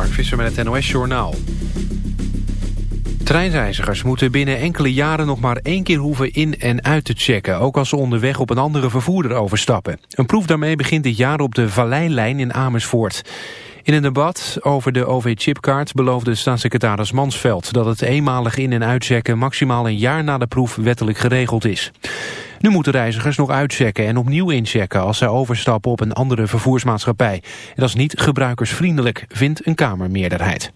Mark Visser met het NOS Journaal. Treinreizigers moeten binnen enkele jaren nog maar één keer hoeven in- en uit te checken... ook als ze onderweg op een andere vervoerder overstappen. Een proef daarmee begint dit jaar op de Valleilijn in Amersfoort. In een debat over de OV-chipkaart beloofde staatssecretaris Mansveld... dat het eenmalig in- en uitchecken maximaal een jaar na de proef wettelijk geregeld is. Nu moeten reizigers nog uitchecken en opnieuw inchecken... als zij overstappen op een andere vervoersmaatschappij. Dat is niet gebruikersvriendelijk, vindt een Kamermeerderheid.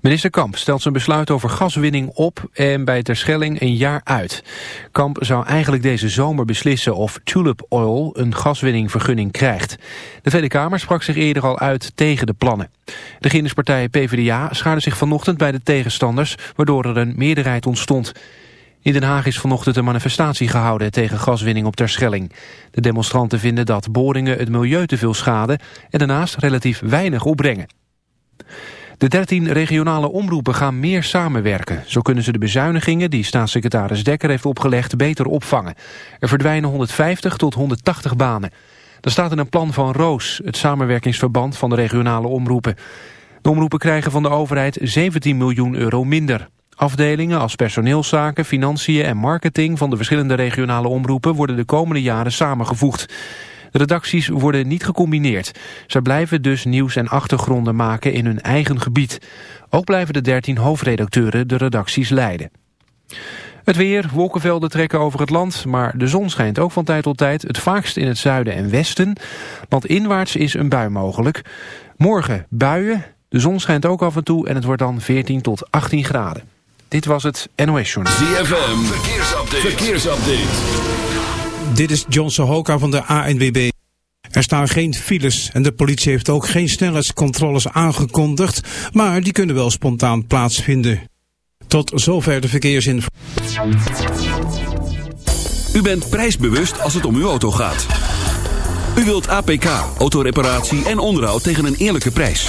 Minister Kamp stelt zijn besluit over gaswinning op en bij Terschelling een jaar uit. Kamp zou eigenlijk deze zomer beslissen of Tulip Oil een gaswinningvergunning krijgt. De Tweede Kamer sprak zich eerder al uit tegen de plannen. De regeringspartij PvdA schaarde zich vanochtend bij de tegenstanders, waardoor er een meerderheid ontstond. In Den Haag is vanochtend een manifestatie gehouden tegen gaswinning op Terschelling. De demonstranten vinden dat boringen het milieu te veel schaden en daarnaast relatief weinig opbrengen. De 13 regionale omroepen gaan meer samenwerken. Zo kunnen ze de bezuinigingen die staatssecretaris Dekker heeft opgelegd beter opvangen. Er verdwijnen 150 tot 180 banen. Dat staat in een plan van Roos, het samenwerkingsverband van de regionale omroepen. De omroepen krijgen van de overheid 17 miljoen euro minder. Afdelingen als personeelszaken, financiën en marketing van de verschillende regionale omroepen worden de komende jaren samengevoegd. De redacties worden niet gecombineerd. Ze blijven dus nieuws en achtergronden maken in hun eigen gebied. Ook blijven de 13 hoofdredacteuren de redacties leiden. Het weer, wolkenvelden trekken over het land, maar de zon schijnt ook van tijd tot tijd, het vaakst in het zuiden en westen. Want inwaarts is een bui mogelijk. Morgen buien, de zon schijnt ook af en toe en het wordt dan 14 tot 18 graden. Dit was het NOS Journal. ZFM, verkeersupdate. verkeersupdate. Dit is John Sohoka van de ANWB. Er staan geen files en de politie heeft ook geen snelheidscontroles aangekondigd, maar die kunnen wel spontaan plaatsvinden. Tot zover de verkeersinformatie. U bent prijsbewust als het om uw auto gaat. U wilt APK, autoreparatie en onderhoud tegen een eerlijke prijs.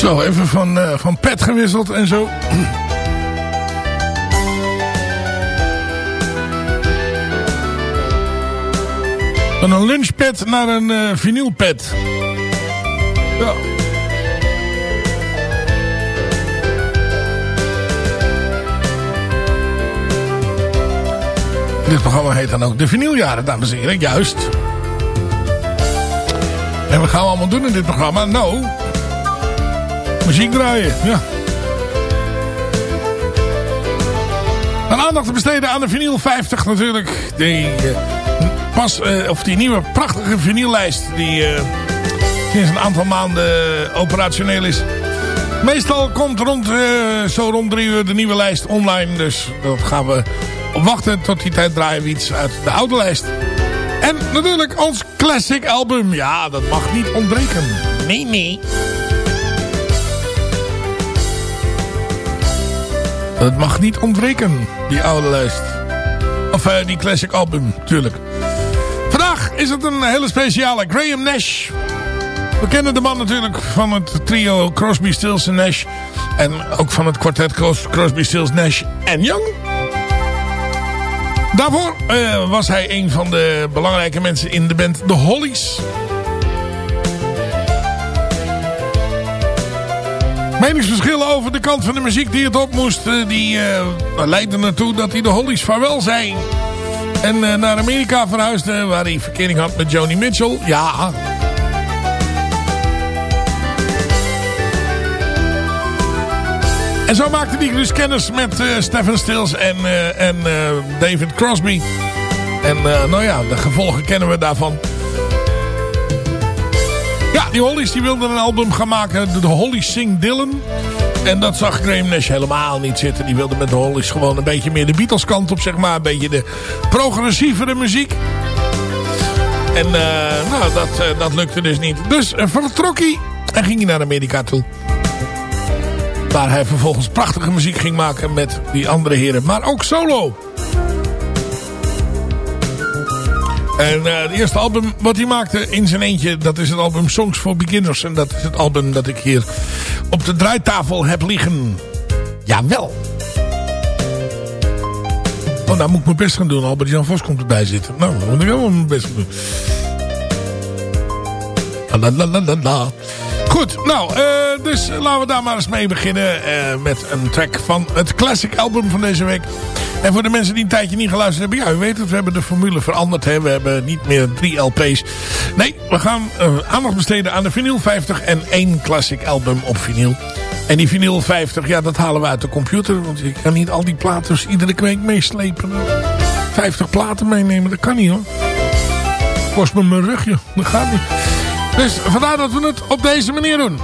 Zo, even van, uh, van pet gewisseld en zo. Van een lunchpad naar een uh, vinylpad. Ja. Dit programma heet dan ook de vinyljaren, dames en heren. Juist. En wat gaan we allemaal doen in dit programma? Nou, muziek draaien, ja. En aandacht te besteden aan de vinyl 50 natuurlijk. Die, uh, pas, uh, of die nieuwe prachtige vinyllijst die uh, sinds een aantal maanden operationeel is. Meestal komt rond, zo rond drie uur de nieuwe lijst online. Dus dat gaan we wachten. Tot die tijd draaien we iets uit de oude lijst. En natuurlijk ons classic album. Ja, dat mag niet ontbreken. Nee, nee. Het mag niet ontbreken, die oude lijst. Of uh, die classic album, natuurlijk. Vandaag is het een hele speciale Graham Nash. We kennen de man natuurlijk van het trio Crosby, Stills en Nash. En ook van het kwartet Crosby, Stills, Nash en Young. Daarvoor uh, was hij een van de belangrijke mensen in de band The Hollies. Meningsverschillen over de kant van de muziek die het op moest... Uh, die uh, leidden ertoe dat hij de Hollies vaarwel zei. En naar Amerika verhuisde... waar hij verkering had met Joni Mitchell. Ja, En zo maakte hij dus kennis met uh, Stephen Stills en, en David Crosby. En nou ja, de gevolgen kennen we daarvan. Ja, die Hollies die wilden een album gaan maken. De Hollies Sing Dylan. En dat zag Graham Nash helemaal niet zitten. Die wilde met de Hollies gewoon een beetje meer de Beatles kant op, zeg maar. Een beetje de progressievere muziek. En nou, dat, dat lukte dus niet. Dus vertrok hij en ging hij naar Amerika toe. Waar hij vervolgens prachtige muziek ging maken met die andere heren. Maar ook solo. En uh, het eerste album wat hij maakte in zijn eentje, dat is het album Songs for Beginners. En dat is het album dat ik hier op de draaitafel heb liggen. Jawel. Oh, nou moet ik mijn best gaan doen. Albert-Jan Vos komt erbij zitten. Nou, dan moet ik helemaal mijn best gaan doen. La, la, la, la, la. Goed, nou, uh, dus laten we daar maar eens mee beginnen uh, met een track van het classic album van deze week. En voor de mensen die een tijdje niet geluisterd hebben, ja, u weet het, we hebben de formule veranderd. Hè? We hebben niet meer drie LP's. Nee, we gaan uh, aandacht besteden aan de vinyl 50 en één classic album op vinyl. En die vinyl 50, ja, dat halen we uit de computer. Want ik kan niet al die platen iedere week meeslepen. 50 platen meenemen, dat kan niet hoor. Kost me mijn rugje, dat gaat niet. Dus vandaar dat we het op deze manier doen.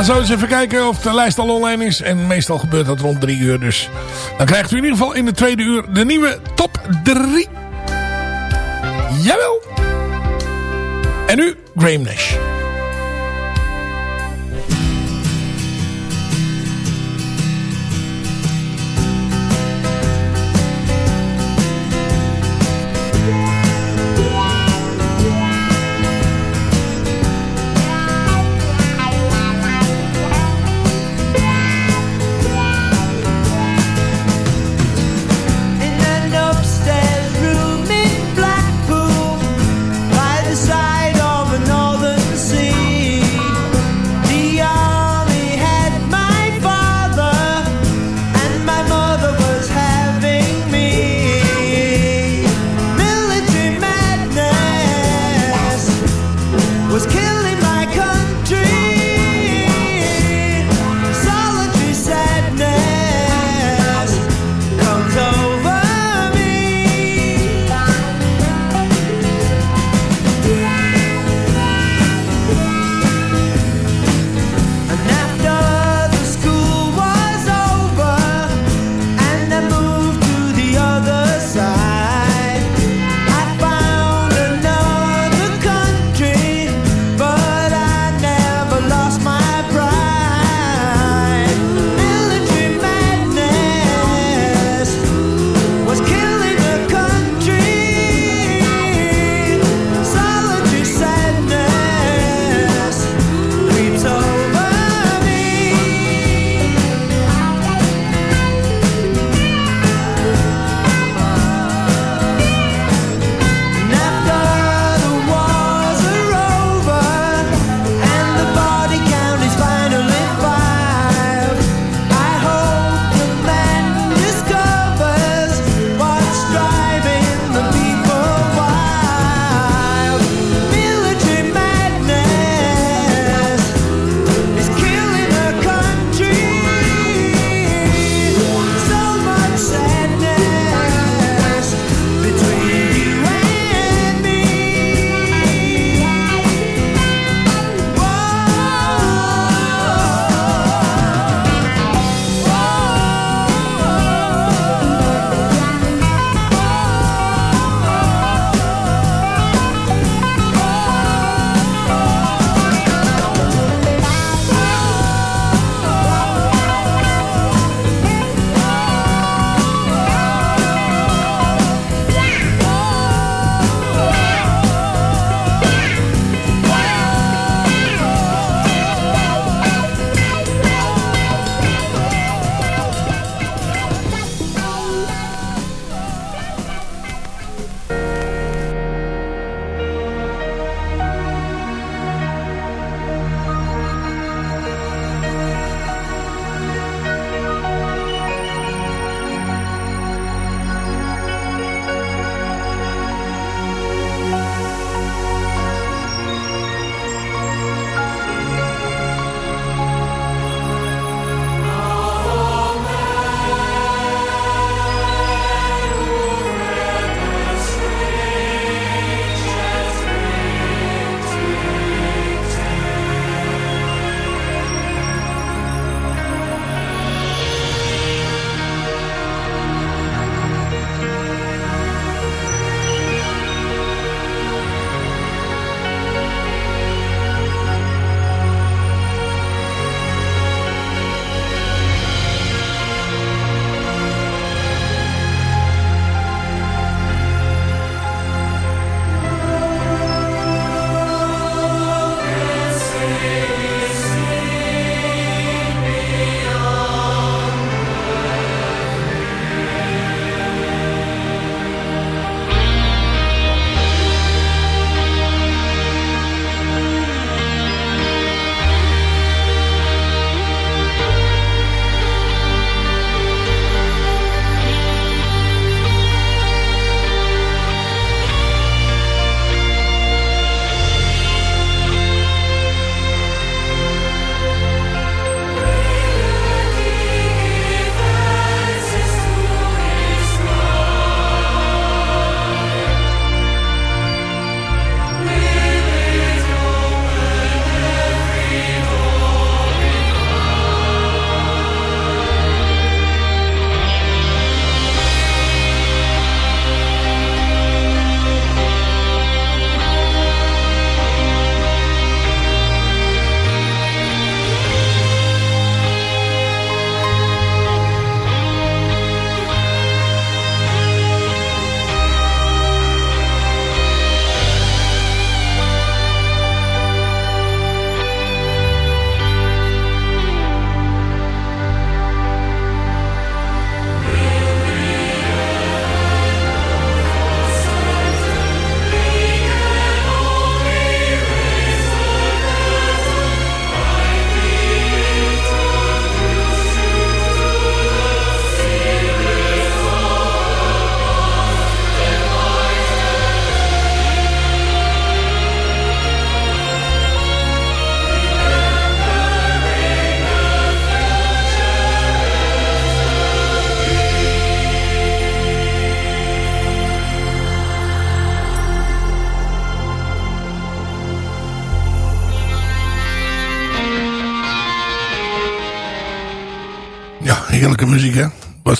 Zullen we eens even kijken of de lijst al online is. En meestal gebeurt dat rond drie uur. Dus dan krijgt u in ieder geval in de tweede uur de nieuwe top 3. Jawel. En nu Graham Nash.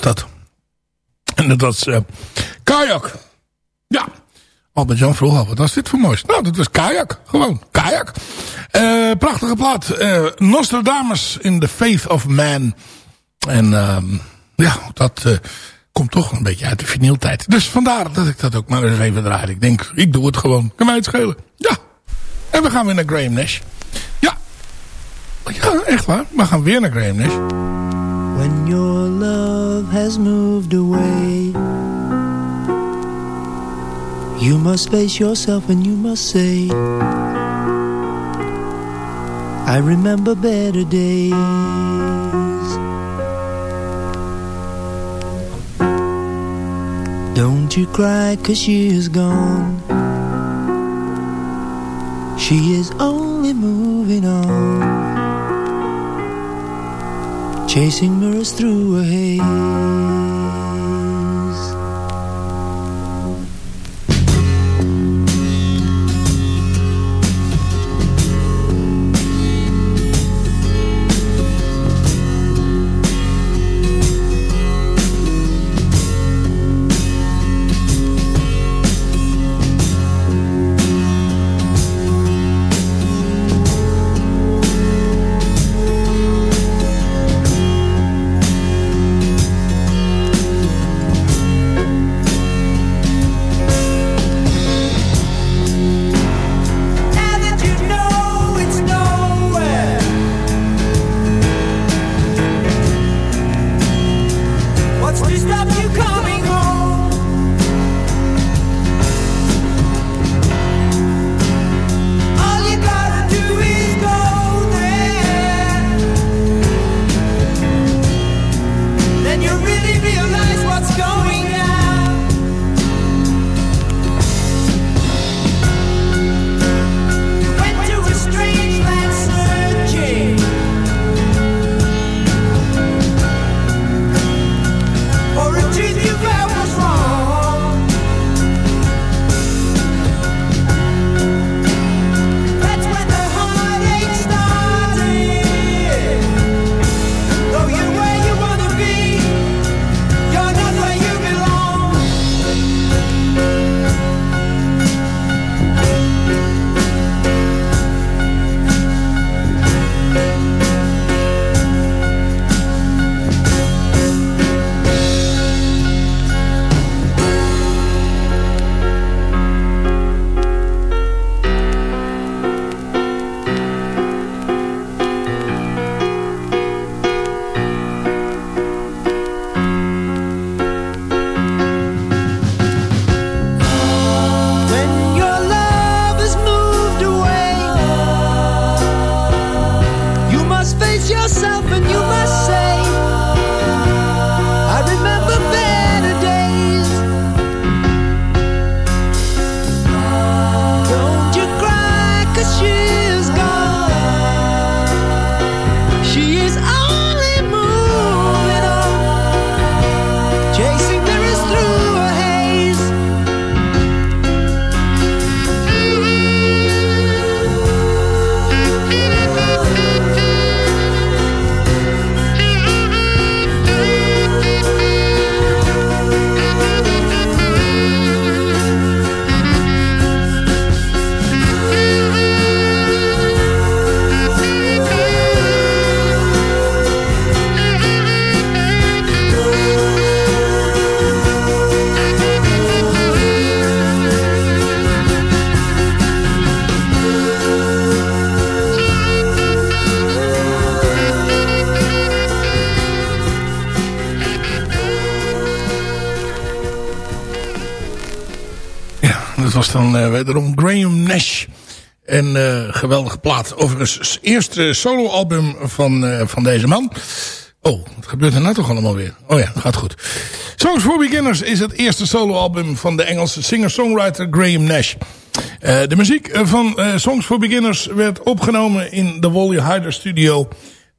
Dat. En dat was uh, Kajak. Ja. Albert-Jan vroeg al, wat was dit voor moois? Nou, dat was Kajak. Gewoon, Kajak. Uh, prachtige plaat. Uh, Nostradamus in the Faith of Man. En ehm, ja, dat komt toch een beetje uit de vinyltijd. Dus vandaar dat ik dat ook maar eens even draai. Ik denk, ik doe het gewoon. Kan mij het schelen. Ja. En we gaan weer naar Graham Nash. Ja. Ja, echt waar. We gaan weer naar Graham Nash. When your love has moved away. You must face yourself and you must say I remember better days. Don't you cry cause she is gone. She is only moving on Chasing mirrors through a haze geweldige plaat. Het eerste soloalbum van, uh, van deze man. Oh, wat gebeurt er nou toch allemaal weer? Oh ja, gaat goed. Songs for Beginners is het eerste soloalbum van de Engelse singer-songwriter Graham Nash. Uh, de muziek van uh, Songs for Beginners werd opgenomen in de Wally Hyder Studio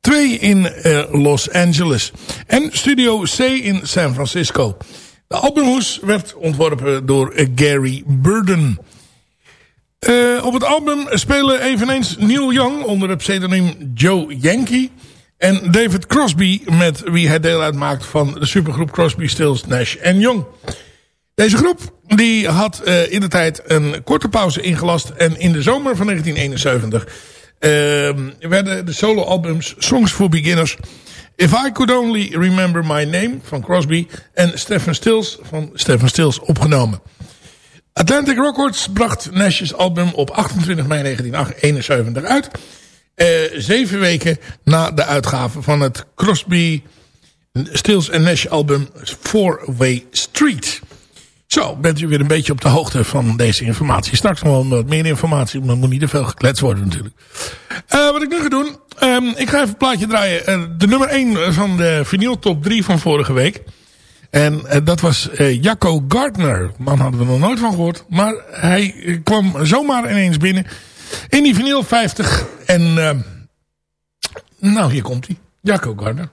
2 in Los Angeles. En Studio C in San Francisco. De albumhoes werd ontworpen door Gary Burden. Uh, op het album spelen eveneens Neil Young onder het pseudoniem Joe Yankee. En David Crosby met wie hij deel uitmaakt van de supergroep Crosby, Stills, Nash Young. Deze groep die had uh, in de tijd een korte pauze ingelast. En in de zomer van 1971 uh, werden de soloalbums Songs for Beginners... If I Could Only Remember My Name van Crosby... en Stephen Stills van Stephen Stills opgenomen. Atlantic Records bracht Nash's album op 28 mei 1971 uit... Uh, zeven weken na de uitgave van het Crosby, Stills Nash album Four Way Street. Zo, bent u weer een beetje op de hoogte van deze informatie. Straks nog wel wat meer informatie, maar moet niet te veel gekletst worden natuurlijk. Uh, wat ik nu ga doen, um, ik ga even een plaatje draaien. Uh, de nummer 1 van de vinyl top 3 van vorige week. En uh, dat was Jacco Gardner. Man hadden we nog nooit van gehoord. Maar hij kwam zomaar ineens binnen in die vinyl 50. En nou, hier komt hij. Jacco Gardner.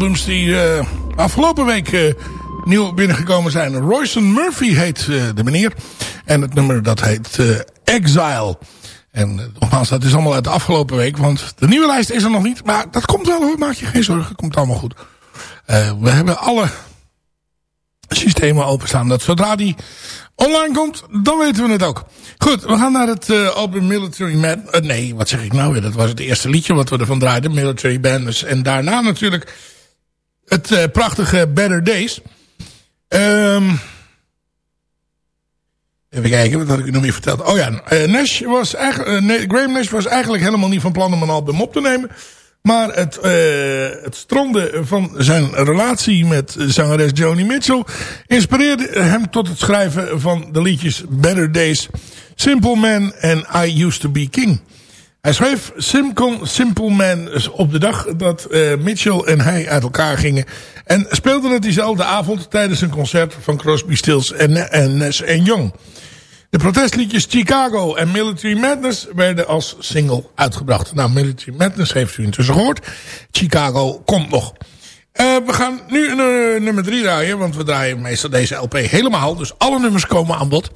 Albums die uh, afgelopen week uh, nieuw binnengekomen zijn. Royce Murphy heet uh, de meneer. En het nummer dat heet Exile. En nogmaals, dat is allemaal uit de afgelopen week. Want de nieuwe lijst is er nog niet. Maar dat komt wel hoor, maak je geen zorgen. Het komt allemaal goed. we hebben alle systemen openstaan. Dat zodra die online komt, dan weten we het ook. Goed, we gaan naar het uh, album Military Man. Nee, wat zeg ik nou weer? Dat was het eerste liedje wat we ervan draaiden. Military Banders. En daarna natuurlijk het uh, prachtige Better Days. Um, even kijken, wat had ik u nog meer verteld? Oh ja, Nash was eigenlijk, nee, Graham Nash was eigenlijk helemaal niet van plan om een album op te nemen. Maar het, uh, het stronden van zijn relatie met zangeres Joni Mitchell... inspireerde hem tot het schrijven van de liedjes Better Days... Simple Man en I Used To Be King. Hij schreef Simple, Simple Man op de dag dat uh, Mitchell en hij uit elkaar gingen. En speelde het diezelfde avond tijdens een concert van Crosby, Stills en, en Nash Young. De protestliedjes Chicago en Military Madness werden als single uitgebracht. Nou, Military Madness heeft u intussen gehoord. Chicago komt nog. Uh, we gaan nu uh, nummer 3 draaien, want we draaien meestal deze LP helemaal. Dus alle nummers komen aan bod.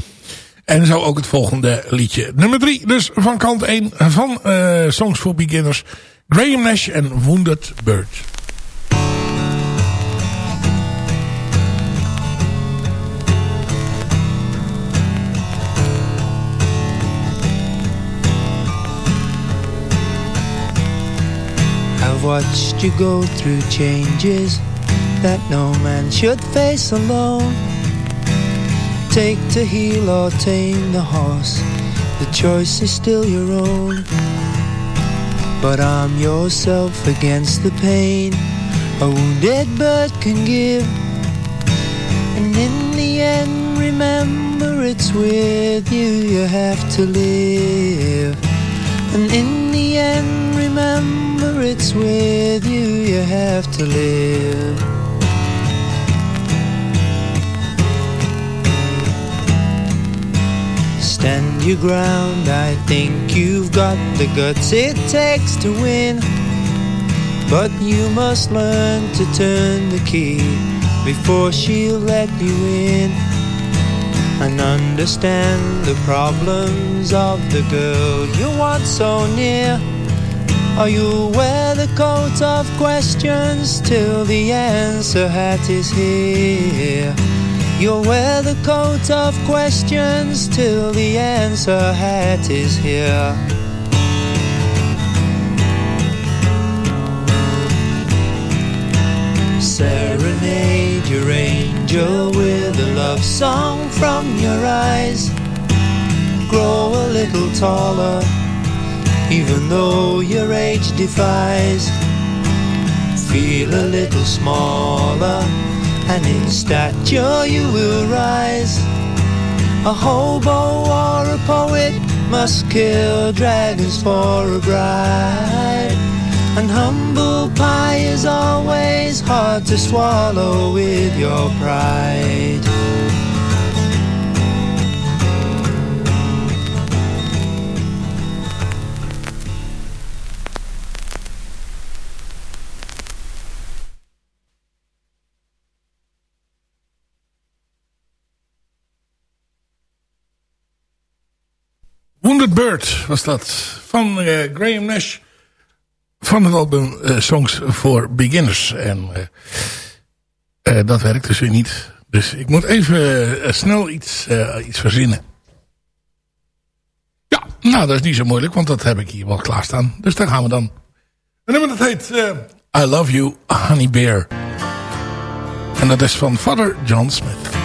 En zo ook het volgende liedje. Nummer 3, dus van kant 1 van uh, Songs for Beginners. Graham Nash en Wounded Bird. I've watched you go through changes that no man should face alone. Take to heel or tame the horse, the choice is still your own. But arm yourself against the pain a wounded bird can give. And in the end, remember it's with you you have to live. And in the end, remember it's with you you have to live. Stand your ground, I think you've got the guts it takes to win. But you must learn to turn the key before she'll let you in and understand the problems of the girl you want so near. Are you wear the coat of questions till the answer hat is here? You'll wear the coat of questions till the answer hat is here. Serenade your angel with a love song from your eyes. Grow a little taller, even though your age defies. Feel a little smaller, and in stature you will rise. A hobo or a poet must kill dragons for a bride. And humble pie is always hard to swallow with your pride. Was dat van uh, Graham Nash van het album uh, Songs for Beginners. En uh, dat werkt dus weer niet. Dus ik moet even snel iets, iets verzinnen. Ja, nou dat is niet zo moeilijk, want dat heb ik hier wel klaarstaan. Dus daar gaan we dan. En nummer dat heet I Love You Honey Bear. En dat is van Father John Smith.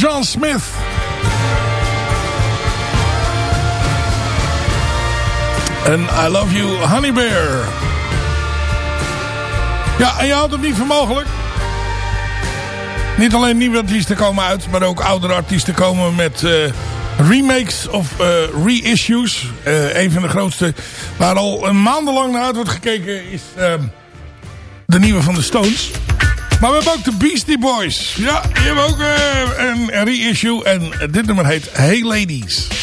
John Smith. En I Love You Honey Bear. Ja, en je houdt het niet voor mogelijk. Niet alleen nieuwe artiesten komen uit, maar ook oudere artiesten komen met eh, remakes of eh, reissues. Eh, een van de grootste waar al maandenlang naar uit wordt gekeken is ehm, de nieuwe van de Stones. Maar we hebben ook de Beastie Boys. Ja, die hebben ook uh, een reissue. En dit nummer heet Hey Ladies.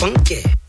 funky.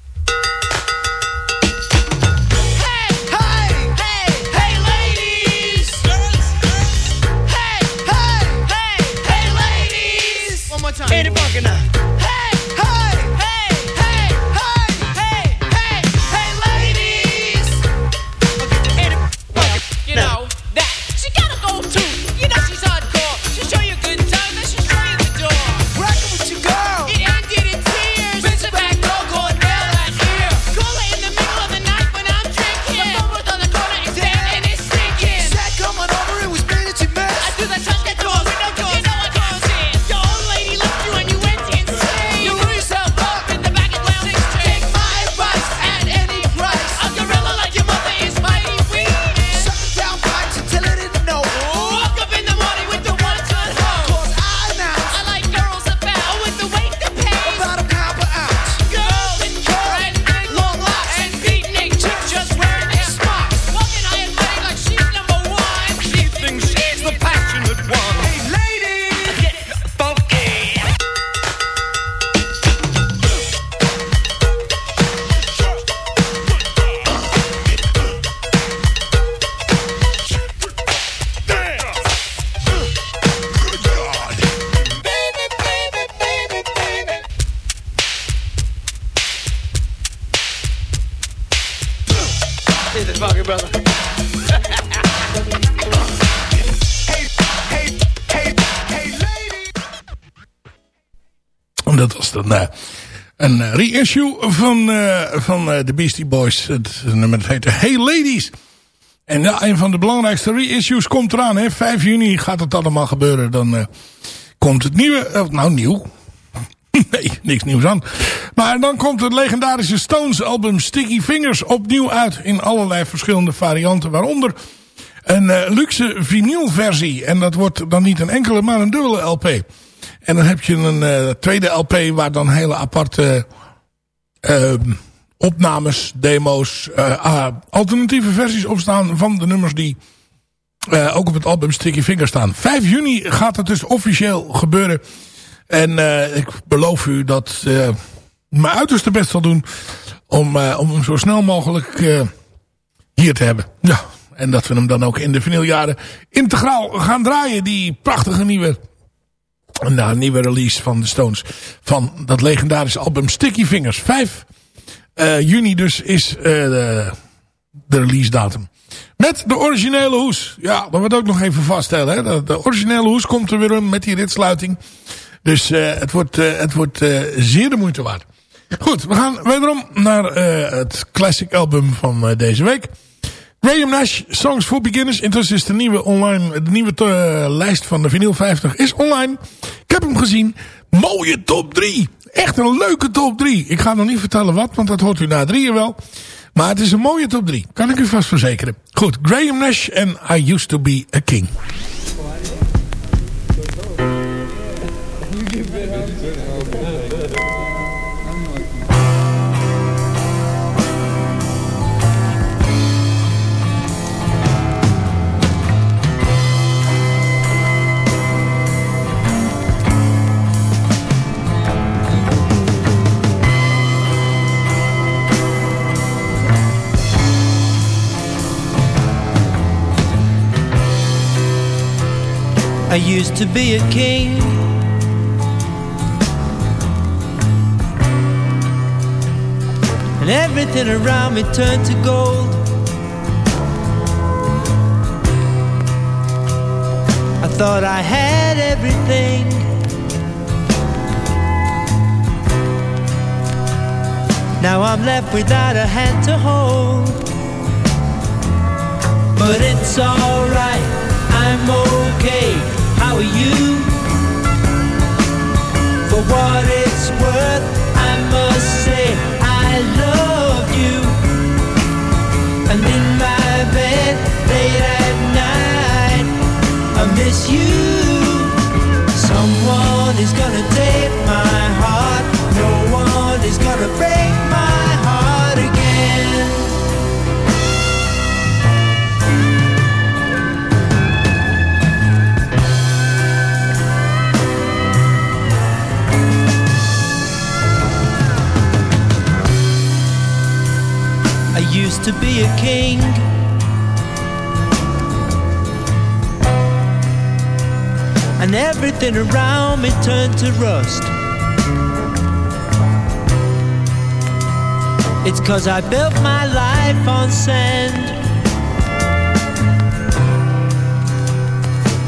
Reissue van, eh, van eh, de Beastie Boys. Het nummer dat heette Hey Ladies. En ja, een van de belangrijkste reissues komt eraan. Hè. 5 juni gaat het allemaal gebeuren. Dan eh, komt het nieuwe... eh, nou, nieuw. nee, niks nieuws aan. Maar dan komt het legendarische Stones album Sticky Fingers opnieuw uit. In allerlei verschillende varianten. Waaronder een eh, luxe vinylversie. En dat wordt dan niet een enkele, maar een dubbele LP. En dan heb je een eh, tweede LP waar dan hele aparte eh, opnames, demo's, eh, ah, alternatieve versies op staan van de nummers die eh, ook op het album Sticky Fingers staan. 5 juni gaat het dus officieel gebeuren. En eh, ik beloof u dat mijn uiterste best zal doen om, om hem zo snel mogelijk hier te hebben. Ja, en dat we hem dan ook in de vinyljaren integraal gaan draaien. Die prachtige nieuwe, nou, nieuwe release van de Stones. Van dat legendarische album Sticky Fingers. 5 eh, juni dus is eh, de, release datum. Met de originele hoes. Ja, dat wordt ook nog even vaststellen. Hè. De, de originele hoes komt er weer om met die ritsluiting. Dus eh, het wordt, het wordt zeer de moeite waard. Goed, we gaan wederom naar het classic album van deze week. Graham Nash, Songs for Beginners. Intussen is de nieuwe, online, de nieuwe eh, lijst van de vinyl 50 is online. Ik heb hem gezien. Mooie top 3. Echt een leuke top 3. Ik ga nog niet vertellen wat, want dat hoort u na drieën wel. Maar het is een mooie top 3. Kan ik u vast verzekeren. Goed, Graham Nash en I Used to Be a King. I used to be a king. And everything around me turned to gold. I thought I had everything. Now I'm left without a hand to hold. But it's alright, I'm okay. How are you? For what it's worth, I must say I love you. And in my bed late at night, I miss you. Someone is gonna take my heart. No one is gonna break my heart again. Used to be a king. And everything around me turned to rust. It's cause I built my life on sand.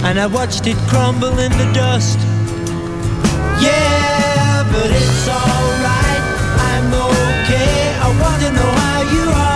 And I watched it crumble in the dust. Yeah, but it's alright. I'm okay. I want to know how you are.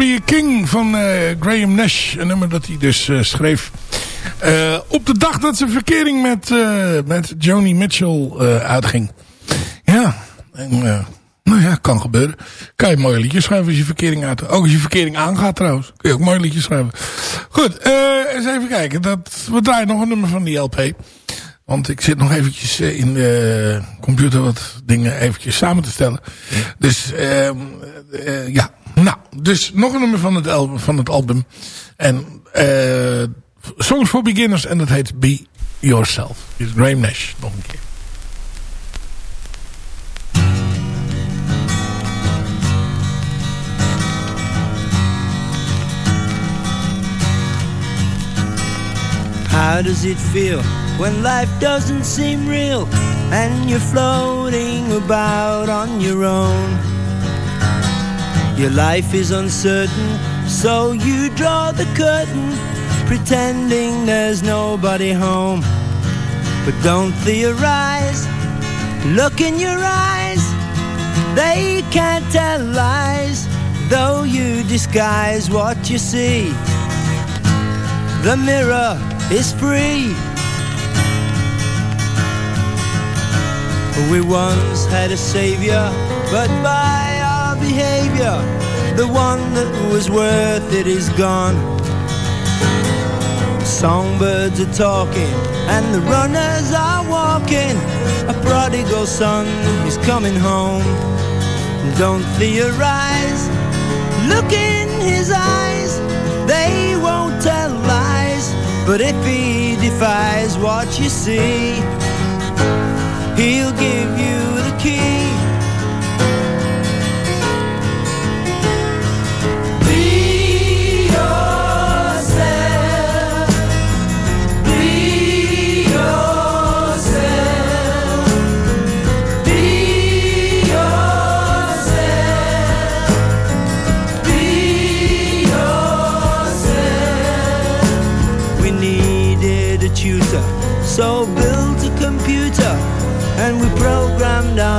Be a king van eh, Graham Nash. Een nummer dat hij dus eh, schreef. eh, op de dag dat zijn verkering met, met Joni Mitchell uitging. Ja, en, nou ja, kan gebeuren. Kan je een mooi liedje schrijven als je verkering uit... Ook als je verkering aangaat trouwens. Kun je ook een mooi liedje schrijven. Goed, eens even kijken. Dat, we draaien nog een nummer van die LP. Want ik zit nog eventjes in de computer wat dingen eventjes samen te stellen. Dus ehm, eh, ja, nou, dus nog een nummer van het, album, van het album. En eh Songs for Beginners en dat heet Be Yourself. Is Graham nog een keer. How does it feel when life doesn't seem real and you're floating about on your own? Your life is uncertain, so you draw the curtain, pretending there's nobody home. But don't theorize, look in your eyes, they can't tell lies, though you disguise what you see. The mirror is free. We once had a savior, but by behavior, the one that was worth it is gone. Songbirds are talking, and the runners are walking. A prodigal son is coming home. Don't theorize, look in his eyes, they won't tell lies. But if he defies what you see, he'll give you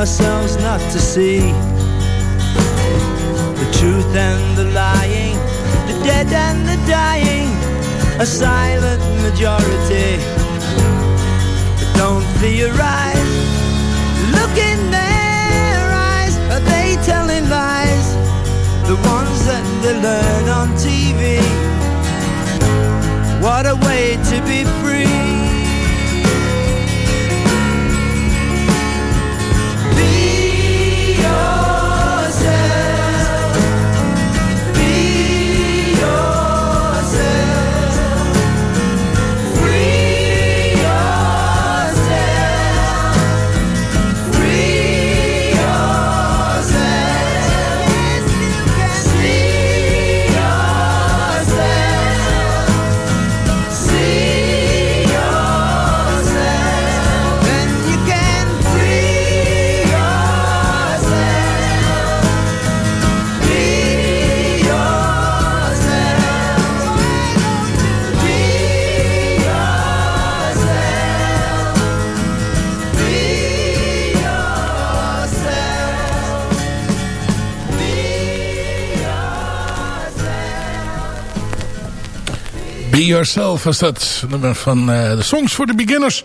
ourselves not to see the truth and the lying, the dead and the dying, a silent majority. But don't theorize, look in their eyes, are they telling lies? The ones that they learn on TV. What a way to be free. Yourself was dat. Nummer van eh, de Songs for the Beginners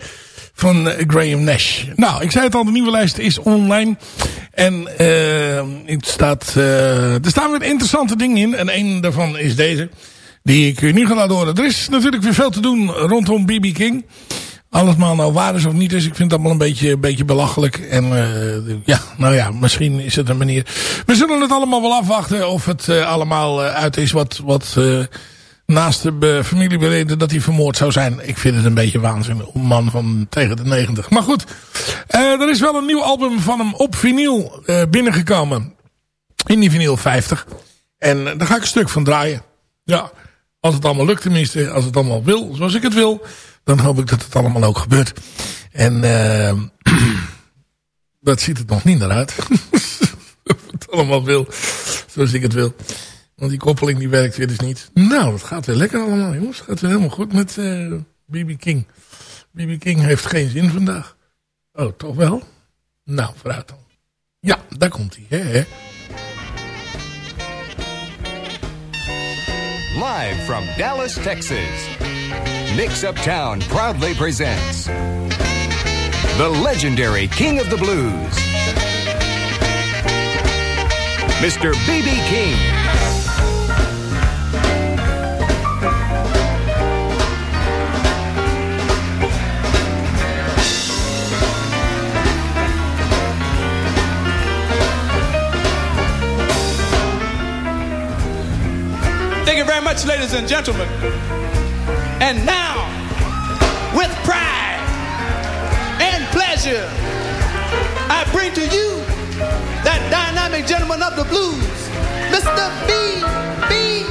van eh, Graham Nash. Nou, ik zei het al, de nieuwe lijst is online. En eh, het staat, er staan weer interessante dingen in. En een daarvan is deze. Die ik u nu ga laten horen. Er is natuurlijk weer veel te doen rondom B.B. King. Allesmaal nou waar is of niet is. Ik vind het allemaal een beetje, beetje belachelijk. En eh, ja, nou ja, misschien is het een manier. We zullen het allemaal wel afwachten of het allemaal uit is wat... wat naast de be- familiebeleden dat hij vermoord zou zijn. Ik vind het een beetje waanzin. Een man van tegen de 90. Maar goed, eh, er is wel een nieuw album van hem op vinyl eh, binnengekomen. In die vinyl 50. En eh, daar ga ik een stuk van draaien. Ja, als het allemaal lukt tenminste. Als het allemaal wil, zoals ik het wil. Dan hoop ik dat het allemaal ook gebeurt. En dat ziet het nog niet naar uit. of het allemaal wil, zoals ik het wil. Want die koppeling die werkt weer dus niet. Nou, het gaat weer lekker allemaal, jongens. Het gaat weer helemaal goed met eh BB King. BB King heeft geen zin vandaag. Oh, toch wel? Nou, vooruit dan. Ja, daar komt hij. Hè. Live from Dallas, Texas, Mix Uptown proudly presents the legendary King of the Blues, Mr. B.B. King. Much, ladies and gentlemen. And now, with pride and pleasure, I bring to you that dynamic gentleman of the blues, Mr. B. B.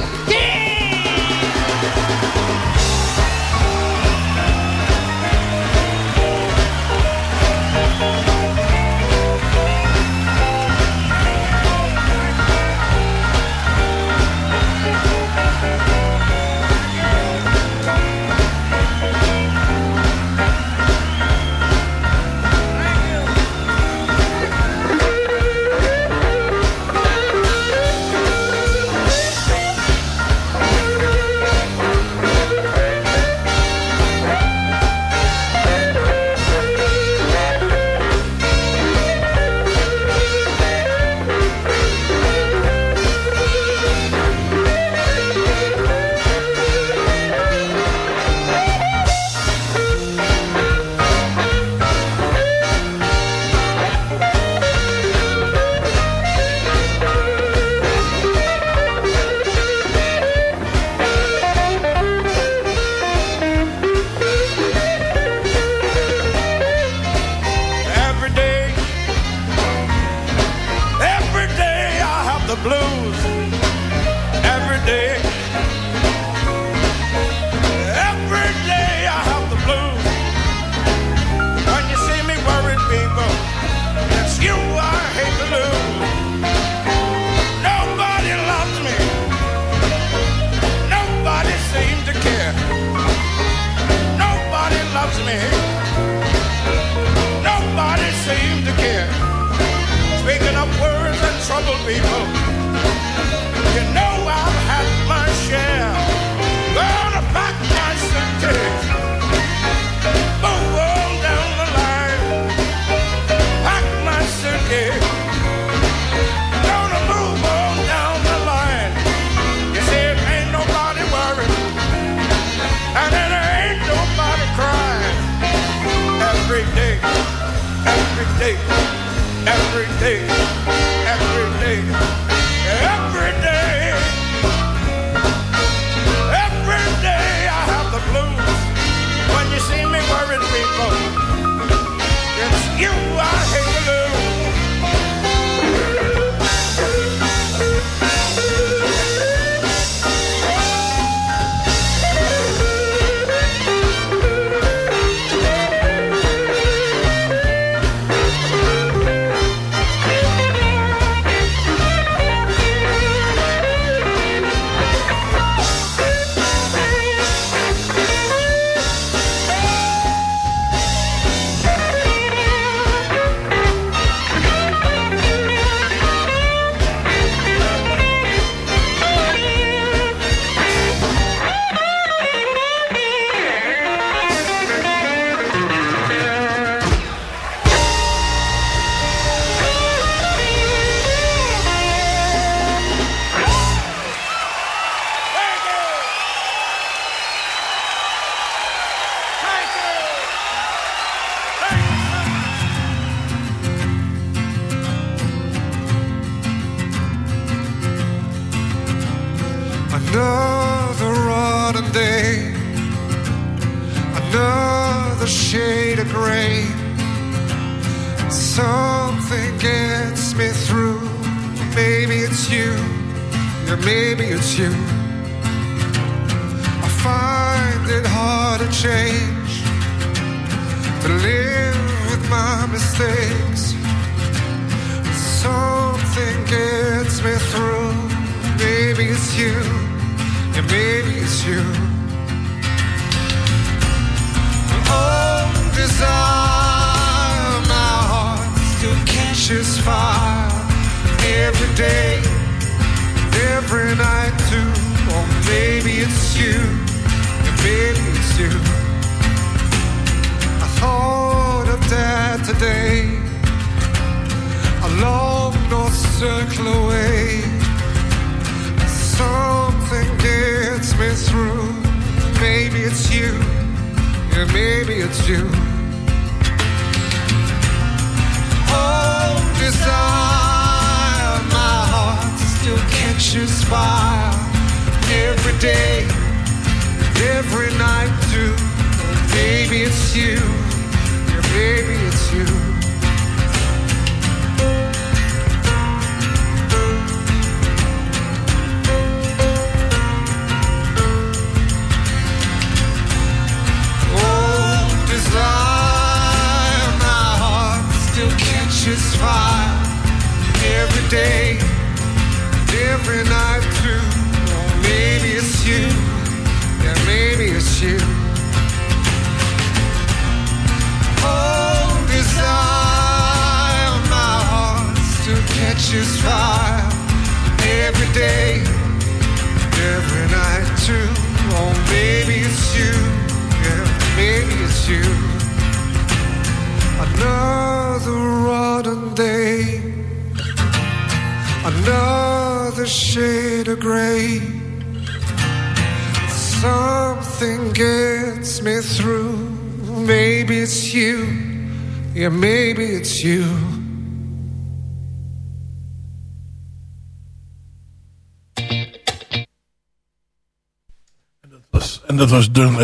you,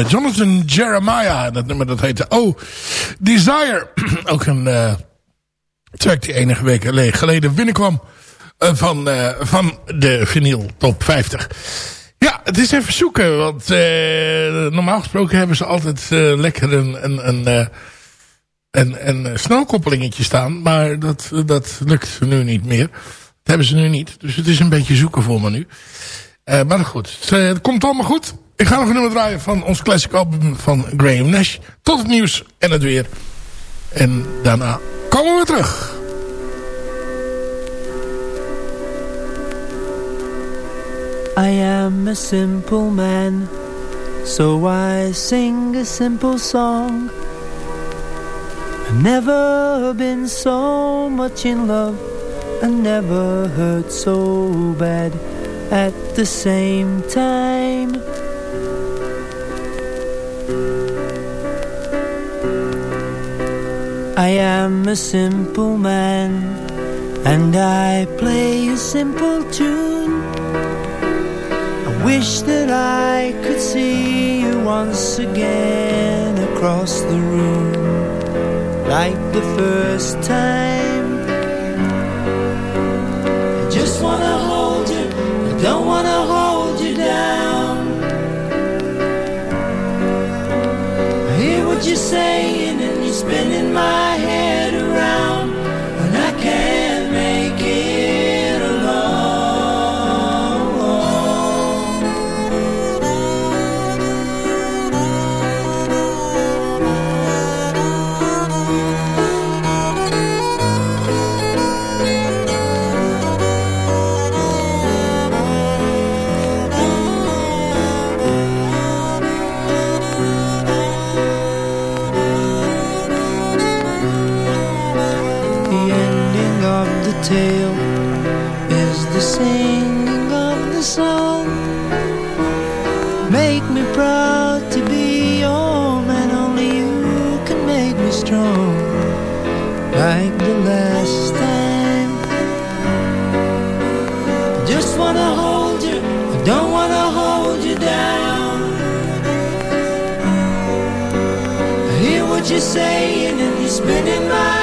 Jonathan Jeremiah. Dat nummer dat heette Oh, Desire. Ook een eh track die enige weken le- geleden binnenkwam. eh, van, eh, van de vinyl top 50. Ja, het is even zoeken. Want eh, normaal gesproken hebben ze altijd eh, lekker een, een, een, eh, een, eh, snelkoppelingetje staan. Maar dat, dat lukt nu niet meer. Dat hebben ze nu niet. Dus het is een beetje zoeken voor me nu. Eh, maar goed, het, eh, het komt allemaal goed. Ik ga nog een nummer draaien van ons classic album van Graham Nash. Tot het nieuws en het weer. En daarna komen we terug. I am a simple man, so I sing a simple song. I've never been so much in love, and never hurt so bad at the same time. I am a simple man, and I play a simple tune. I wish that I could see you once again across the room, like the first time. I just wanna hold you, I don't wanna hold you down. I hear what you're saying, you're saying and you're spinning my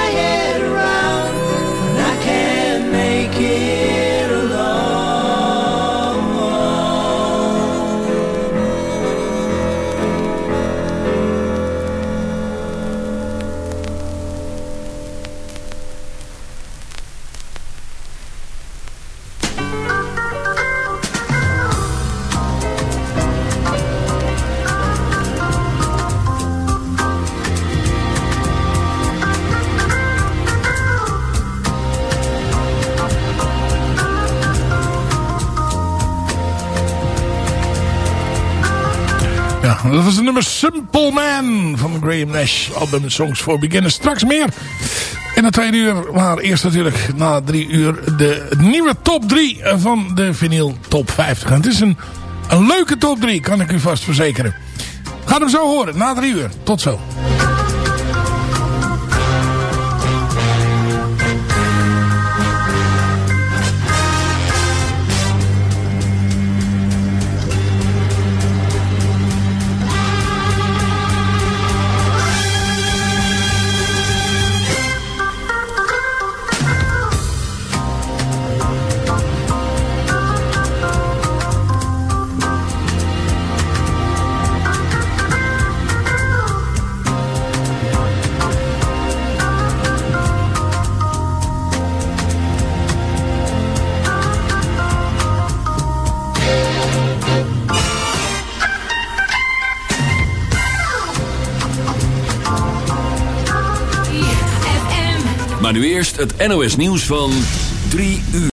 Simple Man van Graham Nash album Songs for Beginners. Straks meer in de tweede uur. Maar eerst natuurlijk na drie uur de nieuwe top 3 van de vinyl top 50. En het is een, een leuke top 3, kan ik u vast verzekeren. Gaat hem zo horen, na drie uur. Tot zo. Eerst het NOS nieuws van 3 uur.